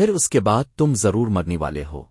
پھر اس کے بعد تم ضرور مرنے والے ہو۔